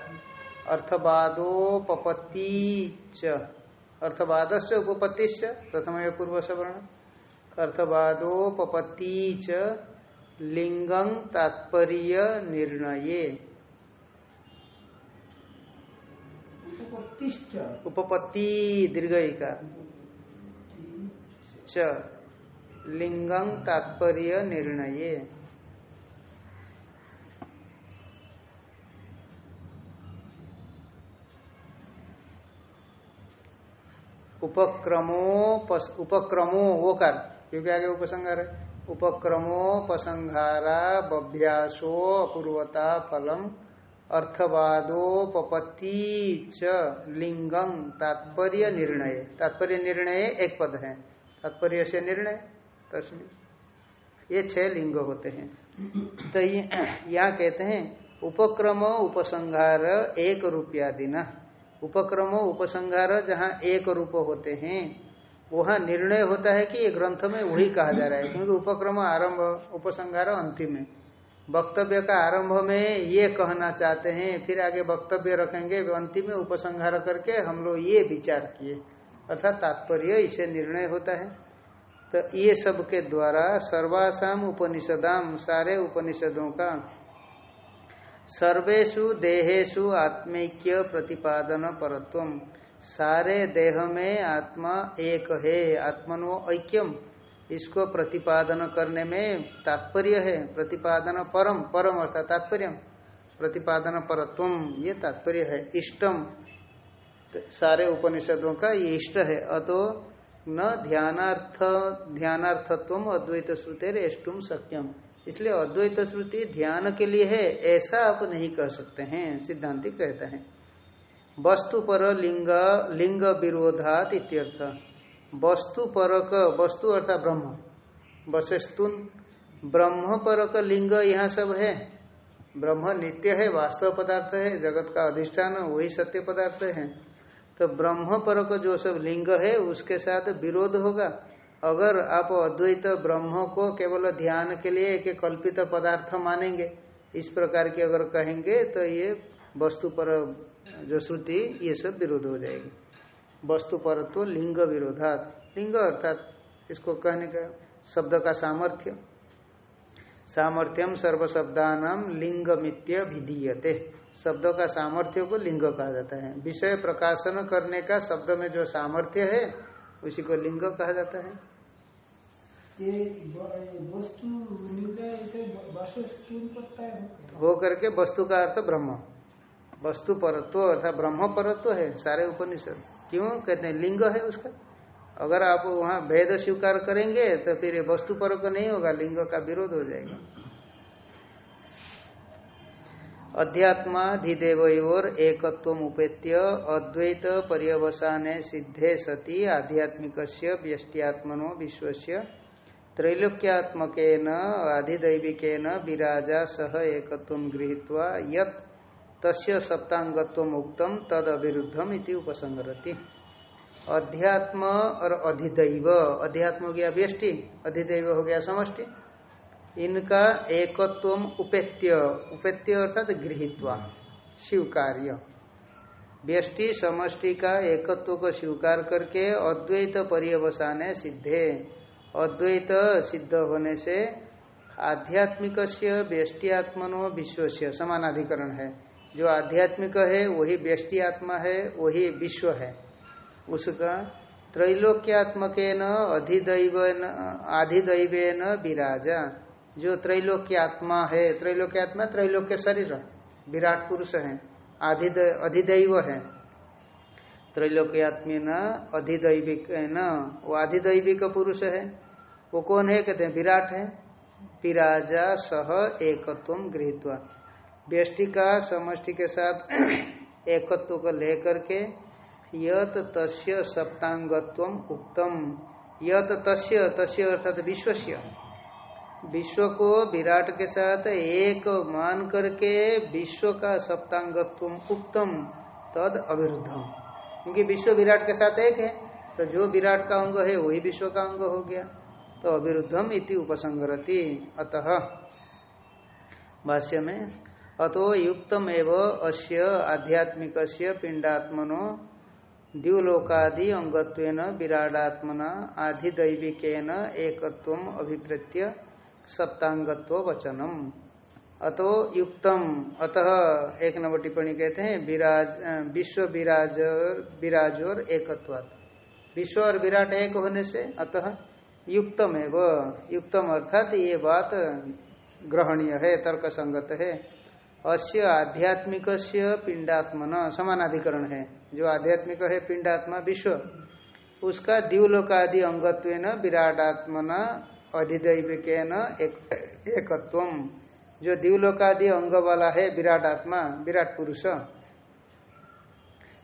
Speaker 1: अर्थवादो पपत्ति च। अर्थवाद उपपत्ति प्रथम पूर्व सवर्ण अर्थवादो पपत्ति च लिंगं तात्पर्य निर्णय। उपपत्ति दीर्घ का च लिंगं तात्पर्य निर्णय। उपक्रमो उपक्रमो वो कर। क्योंकि आगे उपसंहार है। उपक्रमोपसंहारा बभ्यासो अपूर्वता फलम अर्थवादो पपत्ति च लिंगं तात्पर्य निर्णय। तात्पर्य निर्णय एक पद है। तात्पर्य से निर्णय, तस्वीर। ये छह लिंग होते हैं। तो *clears throat* यहाँ कहते हैं, उपक्रम उपसंहार एक रूपयादि न उपक्रम उपसंहार जहाँ एक रूप होते हैं वहाँ निर्णय होता है कि ये ग्रंथ में वही कहा जा रहा है, क्योंकि उपक्रम आरंभ, उपसंहार अंतिम है। वक्तव्य का आरंभ में ये कहना चाहते हैं, फिर आगे वक्तव्य रखेंगे, अंतिम में उपसंहार करके हम लोग ये विचार किए। अर्थात तात्पर्य इसे निर्णय होता है। तो ये सब के द्वारा सर्वासाम उपनिषदाम, सारे उपनिषदों का सर्वेशु देहेशु आत्मैक्य प्रतिपादन परत्व सारे देह में आत्मा एक है, आत्मनो ऐक्यम। इसको प्रतिपादन करने में तात्पर्य है। प्रतिपादन परम परम अर्थात तात्पर्य प्रतिपादन परत्व ये तात्पर्य है। इष्टम। तो सारे उपनिषदों का ये इष्ट है। अतो न ध्यानार्थ ध्यानार्थत्व अद्वैत श्रुतिर एष्टुम सक्यम इसलिए अद्वैत श्रुति ध्यान के लिए है, ऐसा आप नहीं कह सकते हैं, सिद्धांति कहता है। वस्तु पर लिंग लिंग विरोधात इत्यर्थ। वस्तु परक वस्तु अर्थात ब्रह्म। वशस्तुन ब्रह्म परक लिंग यहाँ सब है। ब्रह्म नित्य है, वास्तव पदार्थ है, जगत का अधिष्ठान, वही सत्य पदार्थ है। तो ब्रह्म परक जो सब लिंग है, उसके साथ विरोध होगा। अगर आप अद्वैत ब्रह्म को केवल ध्यान के लिए एक कल्पित पदार्थ मानेंगे, इस प्रकार की अगर कहेंगे तो ये वस्तु पर जो श्रुति ये सब विरोध हो जाएगी। वस्तु पर तो लिंग विरोधात। लिंग अर्थात इसको कहने का शब्द का सामर्थ्य। सामर्थ्यम सर्वशब्दान लिंग मित्य विधीयते। शब्द का सामर्थ्य को लिंग कहा जाता है। विषय प्रकाशन करने का शब्द में जो सामर्थ्य है उसी को लिंग कहा जाता है।
Speaker 2: ये वस्तु
Speaker 1: हो करके वस्तु का अर्थ ब्रह्म। वस्तु परत्व अर्थात ब्रह्म परत्व है, सारे उपनिषद। क्यों? कहते हैं, लिंग है उसका। अगर आप वहाँ भेद स्वीकार करेंगे तो फिर ये वस्तु पर को नहीं होगा, लिंग का विरोध हो जाएगा। अध्यात्माधिदेवयोर एकत्व उपेत्य, अद्वैत पर्यवसाने सिद्धे सती आध्यात्मिक व्यष्ट्यात्मनो विश्व त्रैलोक्यात्मक आधिदैविक विराजा सह एक गृहीत्वा, यत तस्य सप्तांगत्व उक्तम तद अविरुद्धम इति उपसंगरति अध्यात्म और अधिदैव। अध्यात्म हो गया व्यष्टि, अधिदैव हो गया समष्टि। इनका एकत्व उपेत्य। उपेत्य अर्थात गृहित्वा, स्वीकार्य। व्यष्टि, समष्टि का एकत्व को स्वीकार करके अद्वैत पर्यवसाने सिद्धे। अद्वैत सिद्ध होने से आध्यात्मिक व्यष्टियात्मनो विश्व से समानाधिकरण है। जो आध्यात्मिक है, वही व्यष्टि आत्मा है, वही विश्व है। उसका त्रैलोक्यात्मक अधिदैव आधिदैव विराजा। जो त्रैलोक्य आत्मा है त्रैलोक्य आत्मा त्रैलोक्य शरीर, विराट पुरुष है अधिदैव है। त्रैलोक्यात्मी न अधिदैविक न वो अधिदैविक पुरुष है। वो कौन है? कहते हैं, विराट है। विराजा सह एकत्व गृहित्वा। व्यष्टि का समष्टि के साथ *clears throat* एकत्व को लेकर के यत तस्य सप्तांगत्व उक्तम। यत तस्य तस्य अर्थात विश्वस्य। विश्व को विराट के साथ एक मान करके विश्व का सप्तांगत्व उत्तम तद अविरुद्धम। क्योंकि विश्व विराट के साथ एक है तो जो विराट का अंग है, वही विश्व का अंग हो गया। तो अविरुद्धम इति उपसंगरति अतः भाष्य में अतो युक्तम एवं अस्य आध्यात्मिक पिंडात्मनो द्यूलोकादि अंगत्वेन विराडात्मना आधिदैविकेन एकत्व अभिप्रेत्य सप्तांगत्व वचनम। अतो युक्तम। अतः एक नंबर टिप्पणी कहते हैं, विराज विश्व विराज विराजोर एकत्वात्। विश्व और विराट एक होने से अतः युक्तम युक्तम अर्थात ये बात ग्रहणीय है तर्क संगत है। अस्य आध्यात्मिक पिंडात्मन समानाधिकरण है। जो आध्यात्मिक है, पिंडात्मा विश्व। उसका द्यूलोकादि अंगत्व विराटात्मना अधिदैविक एक एकत्व जो दिवलोकादि अंग वाला है विराट आत्मा विराट पुरुष।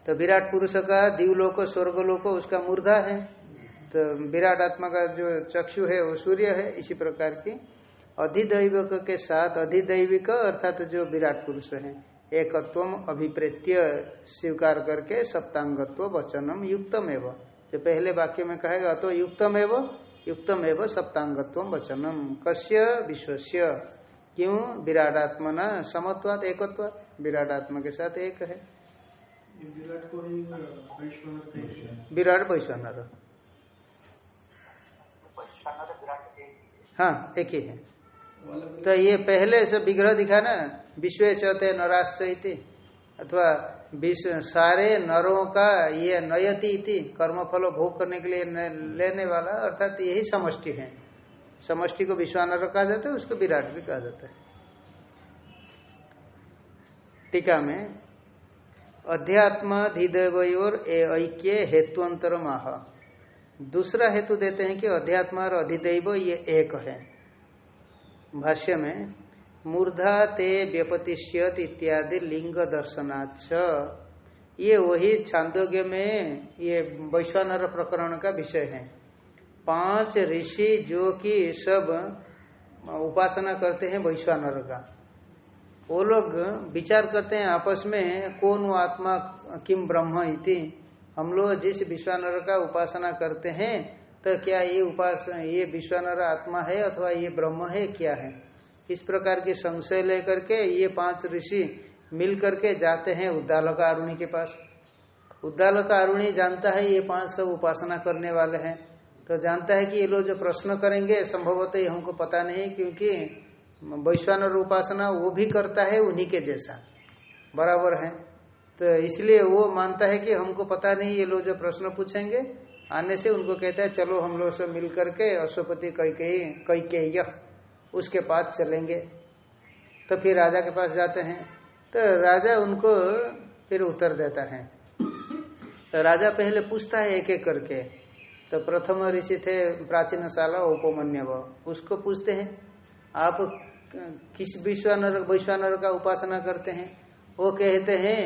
Speaker 1: तो विराट पुरुष का दिवलोक, स्वर्गलोक, उसका मूर्धा है। तो विराट आत्मा का जो चक्षु है, वो सूर्य है, इसी प्रकार की। अधिदैविक के साथ अधिदैविक अर्थात जो विराट पुरुष है एकत्व अभिप्रेत्य स्वीकार करके सप्तांगत्व वचनम युक्तम एवं। जो पहले वाक्य में कहेगा तो युक्तम एवं युक्तम एवं सप्तांगत्व वचनम। कस्य विश्वस्य। क्यों? विराटात्मना समत्वात एकत्व विराटात्मा के साथ एक है। विराट वैश्वानर। हाँ एक ही है। तो ये पहले से विग्रह दिखा ना, विश्व चौथे नराश्रयती अथवा विश्व सारे नरों का ये नयति इति कर्म फल भोग करने के लिए लेने वाला, अर्थात यही समष्टि है। समष्टि को विश्वानर कहा जाता है, उसको विराट भी कहा जाता है। टीका में अध्यात्म अध्यात्माधिदेवयोर ऐक्य हेतुअंतर माह दूसरा हेतु देते हैं कि अध्यात्मा और अधिदेव ये एक है। भाष्य में, मूर्धा ते व्यपतिष्यत इत्यादि लिंग दर्शनाच ये वही छांदोग्य में ये वैश्वानर प्रकरण का विषय है। पाँच ऋषि जो कि सब उपासना करते हैं वैश्वानर का। वो लोग विचार करते हैं आपस में, कौन वो आत्मा, किम ब्रह्म इति? हम लोग जिस विश्वानर का उपासना करते हैं तो क्या ये उपासना ये विश्वानर आत्मा है अथवा ये ब्रह्म है? क्या है? इस प्रकार के संशय लेकर के ये पाँच ऋषि मिल करके जाते हैं उद्दालक आरुणी के पास। उद्दालक आरुणी जानता है ये पाँच सब उपासना करने वाले हैं। तो जानता है कि ये लोग जो प्रश्न करेंगे, संभवतः हमको पता नहीं, क्योंकि वैश्वानर उपासना वो भी करता है उन्हीं के जैसा। बराबर है। तो इसलिए वो मानता है कि हमको पता नहीं ये लोग जो प्रश्न पूछेंगे आने से उनको कहता है, चलो हम लोग सब मिल करके अश्वपति कई कई कई के यह उसके पास चलेंगे। तो फिर राजा के पास जाते हैं। तो राजा उनको फिर उत्तर देता है। तो राजा पहले पूछता है एक एक करके। तो प्रथम ऋषि थे प्राचीन शाला उपमन्य उसको पूछते हैं, आप किस विश्वानर, वैश्वानर का उपासना करते हैं? वो कहते हैं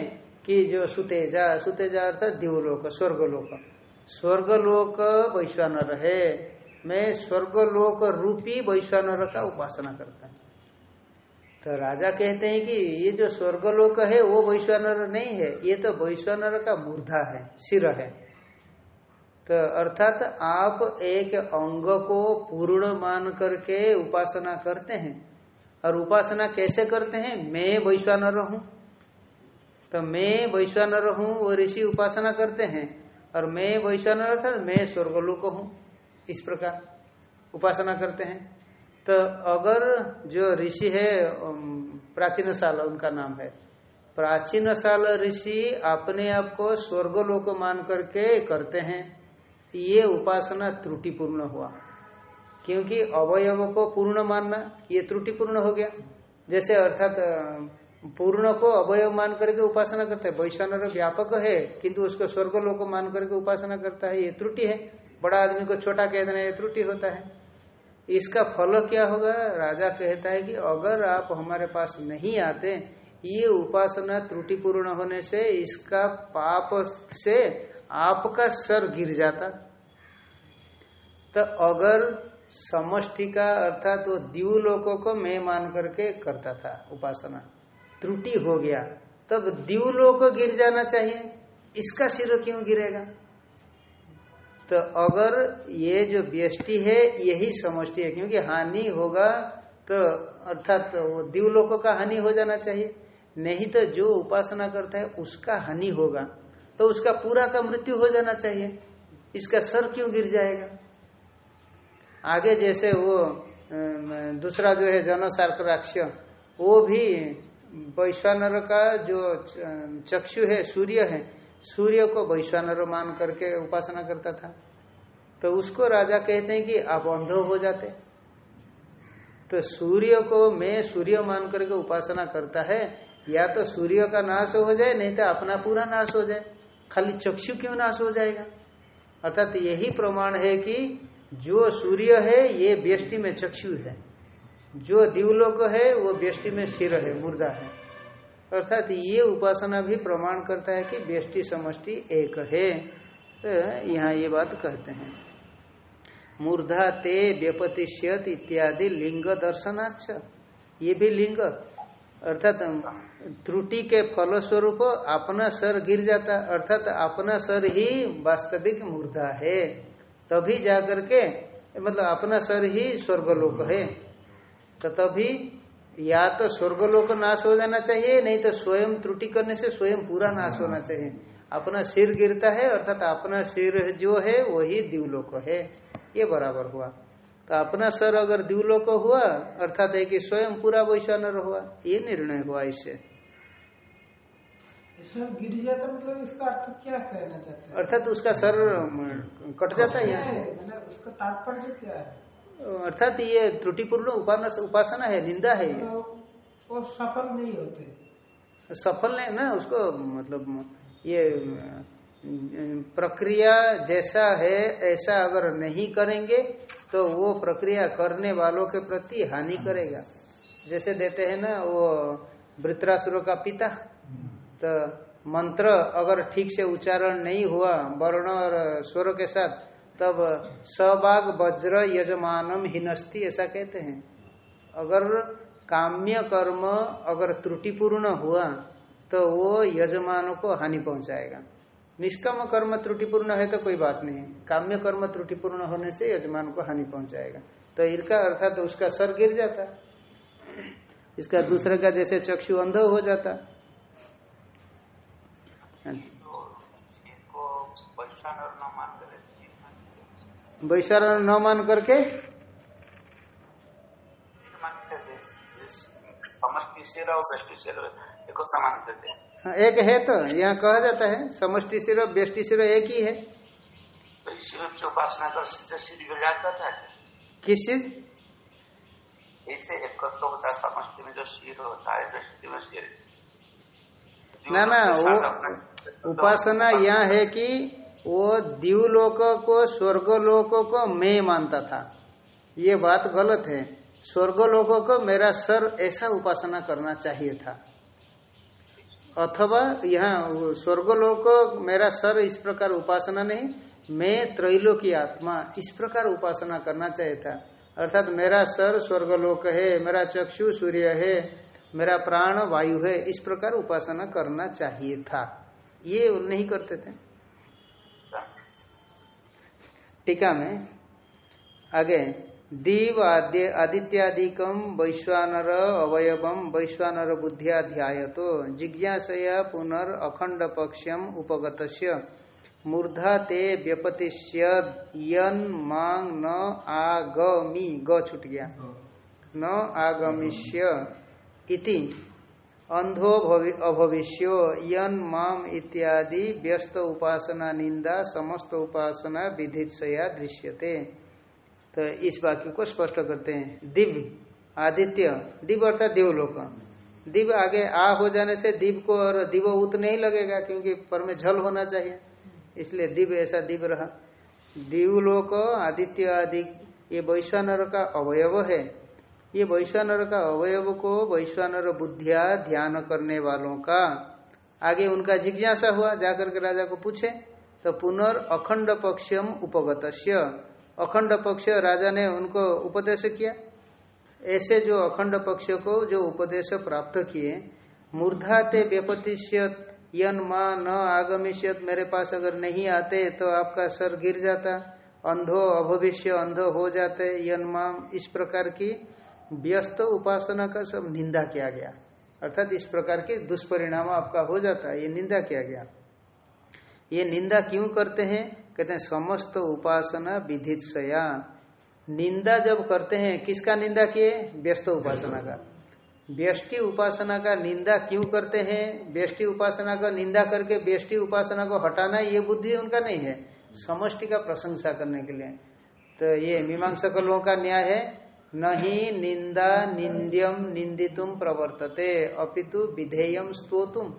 Speaker 1: कि जो सुतेजा सुतेजा अर्थात दिवलोक, स्वर्गलोक। स्वर्गलोक वैश्वानर है। मैं स्वर्गलोक रूपी वैश्वानर का उपासना करता हूँ। तो राजा कहते हैं कि ये जो स्वर्गलोक है, वो वैश्वानर नहीं है। ये तो वैश्वानर का मूर्धा है, सिर है। तो अर्थात आप एक अंग को पूर्ण मान करके उपासना करते हैं। और उपासना कैसे करते हैं? मैं वैश्वानर हूँ। तो मैं वैश्वानर हूँ वो ऋषि उपासना करते हैं। और मैं वैश्वानर अर्थात मैं स्वर्गलोक हूँ। इस प्रकार उपासना करते हैं। तो अगर जो ऋषि है प्राचीन साल उनका नाम है। प्राचीन साल ऋषि अपने आप को स्वर्गलोक मान करके करते हैं। ये उपासना त्रुटिपूर्ण हुआ। क्योंकि अवयव को पूर्ण मानना ये त्रुटिपूर्ण हो गया। जैसे अर्थात पूर्ण को अवयव मान करके उपासना करता है। वैश्वानर व्यापक है, किंतु उसको स्वर्ग लोग मान करके उपासना करता है। ये त्रुटि है। बड़ा आदमी को छोटा कह देना, ये त्रुटि होता है। इसका फल क्या होगा? राजा कहता है कि अगर आप हमारे पास नहीं आते, ये उपासना त्रुटिपूर्ण होने से इसका पाप से आपका सर गिर जाता। तो अगर समष्टि का अर्थात वो द्यूलोकों को मैं मान करके करता था उपासना। त्रुटि हो गया, तब द्यूलोक गिर जाना चाहिए। इसका सिर क्यों गिरेगा? तो अगर ये जो व्यष्टि है, यही समझती है, क्योंकि हानि होगा तो अर्थात तो वो द्यूलोक का हानि हो जाना चाहिए। नहीं तो जो उपासना करता है, उसका हानि होगा। तो उसका पूरा का मृत्यु हो जाना चाहिए। इसका सर क्यों गिर जाएगा? आगे जैसे वो दूसरा जो है जनसार्कराक्ष वो भी वैश्वानर का जो चक्षु है, सूर्य है, सूर्य को वैश्वानर मान करके उपासना करता था। तो उसको राजा कहते हैं कि आप अंधो हो जाते। तो सूर्य को मैं सूर्य मान करके उपासना करता है, या तो सूर्य का नाश हो जाए, नहीं तो अपना पूरा नाश हो जाए। खाली चक्षु क्यों नाश हो जाएगा? अर्थात यही प्रमाण है कि जो सूर्य है, ये व्यष्टि में चक्षु है। जो दिवलोक है, वो व्यष्टि में सिर है, मुर्दा है। अर्थात ये उपासना भी प्रमाण करता है कि व्यष्टि समष्टि एक है। तो यहाँ ये बात कहते हैं। मूर्धा ते व्यपतिष्यत इत्यादि लिंग दर्शनाच ये भी लिंग। अर्थात त्रुटि के फलस्वरूप अपना सर गिर जाता। अर्थात अपना सर ही वास्तविक मूर्धा है। तभी जाकर के मतलब अपना सर ही स्वर्गलोक है। तो तभी या तो स्वर्गलोक नाश हो जाना चाहिए नहीं तो स्वयं त्रुटि करने से स्वयं पूरा नाश होना चाहिए। अपना सिर गिरता है अर्थात अपना सिर जो है वही दिवलोक है। ये बराबर हुआ। तो अपना सर अगर द्यूलोक हुआ अर्थात है कि स्वयं पूरा वैश्वानर हुआ ये निर्णय हुआ इससे।
Speaker 2: ईश्वर गिर जाता मतलब इसका अर्थ क्या कहना चाहते हैं?
Speaker 1: अर्थात उसका सर कट जाता है यहाँ से।
Speaker 2: उसका तात्पर्य क्या है?
Speaker 1: अर्थात ये त्रुटिपूर्ण उपासना उपासना है निंदा है ये।
Speaker 2: वो वो सफल नहीं होते
Speaker 1: सफल नहीं ना उसको मतलब ये प्रक्रिया जैसा है ऐसा अगर नहीं करेंगे तो वो प्रक्रिया करने वालों के प्रति हानि करेगा जैसे देते हैं ना वो वृत्रासुर का पिता तो मंत्र अगर ठीक से उच्चारण नहीं हुआ वर्ण और स्वर के साथ तब सबाग वज्र यजमानम हिनस्ती, ऐसा कहते हैं। अगर काम्य कर्म अगर त्रुटिपूर्ण हुआ तो वो यजमानों को हानि पहुंचाएगा। निष्काम कर्म त्रुटिपूर्ण है तो कोई बात नहीं। काम्य कर्म त्रुटिपूर्ण होने से यजमान को हानि पहुंचाएगा। तो इनका अर्थात तो उसका सर गिर जाता। इसका दूसरे का जैसे चक्षु अंध हो जाता। हाँ जी।
Speaker 3: तो इसको वैश्वान और न मान करे जीव मानते हैं।
Speaker 1: वैशारण न मान करके?
Speaker 3: इस एक
Speaker 1: हाँ, एक है तो यहाँ कहा जाता है समष्टि सिर व्यष्टि सिर एक ही है।
Speaker 3: इसी
Speaker 1: किस चीज़?
Speaker 3: है समष्टि में जो सिर होता है में सिर
Speaker 1: ना ना उपासना यहाँ है कि वो दिवलोक को, स्वर्गलोक को मैं मानता था। ये बात गलत है। स्वर्गलोक को मेरा सर ऐसा उपासना करना चाहिए था। अथवा यहाँ स्वर्गलोक मेरा सर इस प्रकार उपासना नहीं, मैं त्रैलोकी आत्मा इस प्रकार उपासना करना चाहिए था। अर्थात मेरा सर स्वर्गलोक है, मेरा चक्षु सूर्य है, मेरा प्राण वायु है, इस प्रकार उपासना करना चाहिए था। ये नहीं करते थे। टीका में आगे, दीव आद्य आदित्यादिकम वैश्वानर अवयवम वैश्वानर बुद्धियाध्याय तो जिज्ञासया पुनर् अखंड पक्षम उपगत मूर्धा ते मांग न आगमी, ग गया। न आगमिष्य इति। अंधो भवि अभविष्यो, यन माम इत्यादि व्यस्त उपासना निंदा, समस्त उपासना विधित्सया दृश्यते। तो इस वाक्य को स्पष्ट करते हैं। दिव्य, आदित्य, दिव्य अर्थात दिवलोक। दिव्य आगे आ हो जाने से दिव को और दिव उत नहीं लगेगा क्योंकि पर में झल होना चाहिए। इसलिए दिव्य ऐसा दिव्य रहा। दिवलोक, आदित्य आदि, ये वैश्वानर का अवयव है। ये वैश्वानर का अवयव को वैश्वानर बुद्धिया ध्यान करने वालों का। आगे उनका जिज्ञासा हुआ, जाकर के राजा को पूछे तो पुनर् अखंड पक्षम उपगत अखंड पक्ष राजा ने उनको उपदेश किया। ऐसे जो अखंड पक्ष को जो उपदेश प्राप्त किए मूर्धा ते व्यपतिष्यत, यन माँ न आगमिष्यत, मेरे पास अगर नहीं आते तो आपका सर गिर जाता, अंधो अभविष्य, अंधो हो जाते, यन माम, इस प्रकार की व्यस्त उपासना का सब निंदा किया गया। अर्थात इस प्रकार के दुष्परिणाम आपका हो जाता है, ये निंदा किया गया। ये निंदा क्यों करते हैं? कहते हैं, समस्त उपासना विधित सया निंदा जब करते हैं, किसका निंदा किए? व्यस्त उपासना का। व्यष्टि उपासना का निंदा क्यों करते हैं? व्यष्टि उपासना का निंदा करके व्यष्टि उपासना को हटाना ये बुद्धि उनका नहीं है। समष्टि का प्रशंसा करने के लिए। तो ये मीमांसक लोगों का न्याय है। नहीं निंदा निंद्यम निंदितुम प्रवर्तते, अपितु विधेयम स्तोतुम।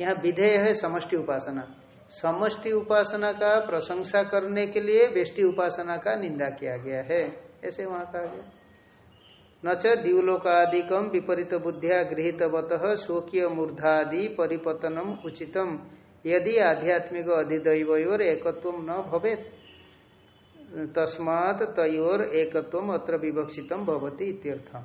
Speaker 1: यहाँ विधेय है समष्टि उपासना। समष्टि उपासना का प्रशंसा करने के लिए वेष्टि उपासना का निंदा किया गया है। ऐसे वहाँ कहा गया। न च दिवलोकादिकम विपरीत बुद्धिया गृहितवत स्वकीय मूर्धादि परिपतनम उचितम। यदि आध्यात्मिक अधिदैवयोर एकत्व न भवेत तस्मात तयोर एकत्व अत्र विवक्षितम भवती इत्यर्थ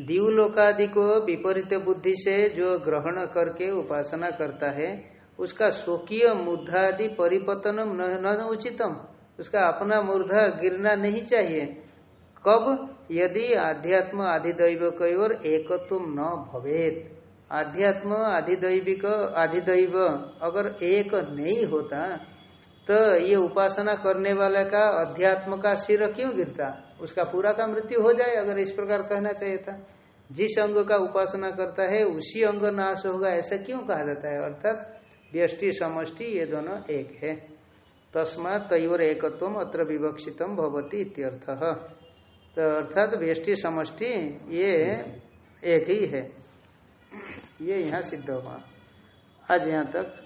Speaker 1: दिवलोकादि को विपरीत बुद्धि से जो ग्रहण करके उपासना करता है, उसका स्वकीय मूर्धादि परिपतनम न उचितम। उसका अपना मूर्धा गिरना नहीं चाहिए। कब? यदि आध्यात्म आधिदैव की ओर एकत्व न भवेत। आध्यात्म आधिदैविक आधिदैव अगर एक नहीं होता तो ये उपासना करने वाले का अध्यात्म का सिर क्यों गिरता? उसका पूरा का मृत्यु हो जाए अगर इस प्रकार कहना चाहिए था। जिस अंग का उपासना करता है, उसी अंग नाश होगा, ऐसा क्यों कहा जाता है? अर्थात व्यष्टि, समष्टि, ये दोनों एक है। तस्मा तयोर एकत्व अत्र विवक्षितम भवती इत्यर्थ। तो अर्थात व्यष्टि, समष्टि, ये एक ही है। ये यहाँ सिद्ध हुआ। आज यहाँ तक।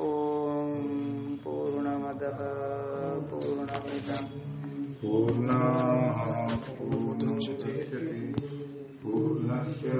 Speaker 1: ओम। पूर्णमद पूर्णमिदम।
Speaker 4: पूर्णा पूर्णस्य